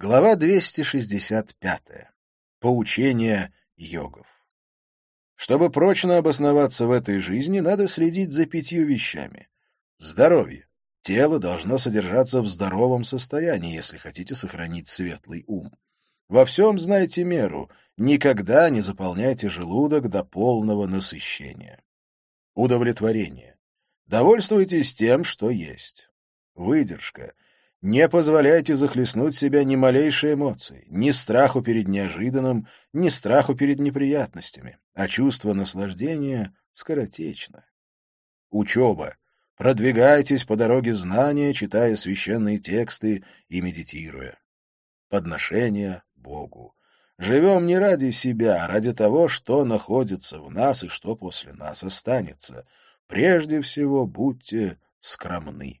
Глава 265. Поучение йогов. Чтобы прочно обосноваться в этой жизни, надо следить за пятью вещами. Здоровье. Тело должно содержаться в здоровом состоянии, если хотите сохранить светлый ум. Во всем знайте меру, никогда не заполняйте желудок до полного насыщения. Удовлетворение. Довольствуйтесь тем, что есть. Выдержка — не позволяйте захлестнуть себя ни малейшей эмоции, ни страху перед неожиданным, ни страху перед неприятностями, а чувство наслаждения скоротечно. Учеба. Продвигайтесь по дороге знания, читая священные тексты и медитируя. Подношение Богу. Живем не ради себя, а ради того, что находится в нас и что после нас останется. Прежде всего будьте скромны.